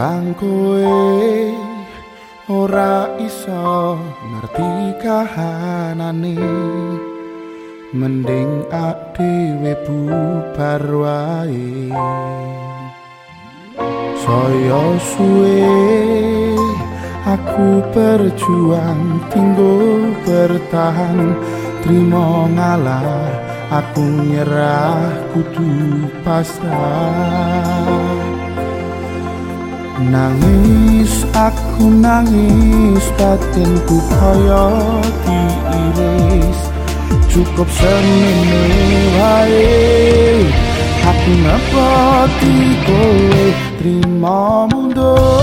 timbang kowe ora iso ngerti kahanane. Mending ak dhewe bubar wae. Saya suwe aku berjuang tinggal bertahan. Terima ngalah aku nyerah kudu pasrah Nangis aku nangis batinku kaya diiris. Cukup semene wae Aku ngepoti kowe. Terima mundur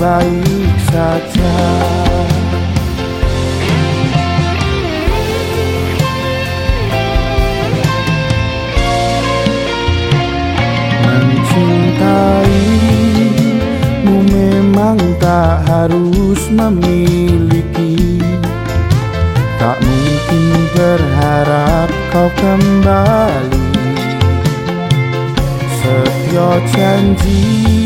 baik-baik saja. Mencintaimu memang tak harus memiliki. Tak mungkin berharap kau kembali. Setya janji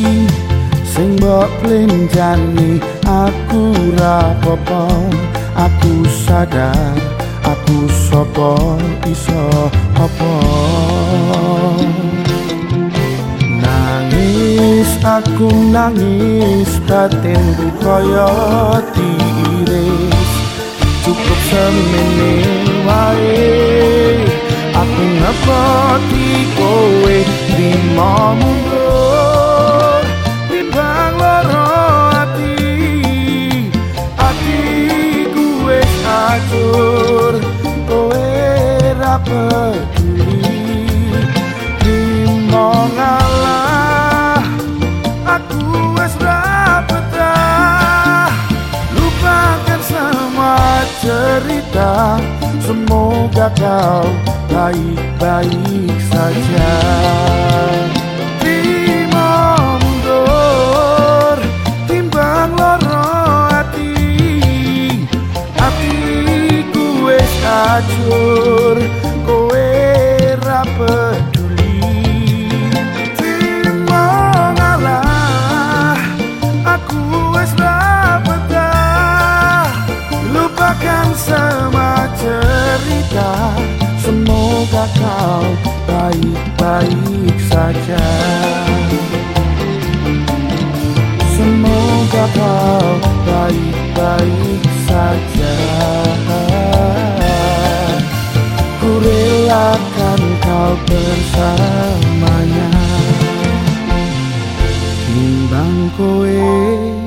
sing mbok plenjani aku ora apa aku sadar aku sapa iso apa. Nangis aku nangis batin kaya diiris cukup semene wae aku ngepoti kowe lima mundur peduli lima ngalah aku wes ra lupakan semua cerita. Semoga kau baik-baik saja semua cerita. Semoga kau baik-baik saja. Semoga kau baik-baik saja. Ku relakan kau bersamanya. Nimbang kowe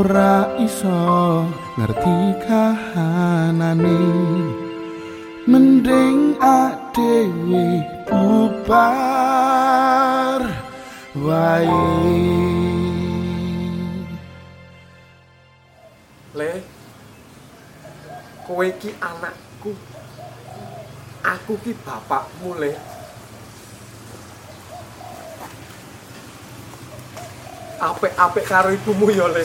ora iso ngerti kahanane. Mending adewe bubar wae. Le kowe iki anakku. Aku ki bapakmu le. Apik-apik karo ibumu ya le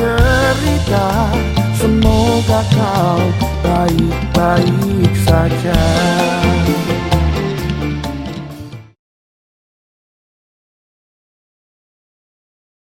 cerita. Semoga kau baik-baik saja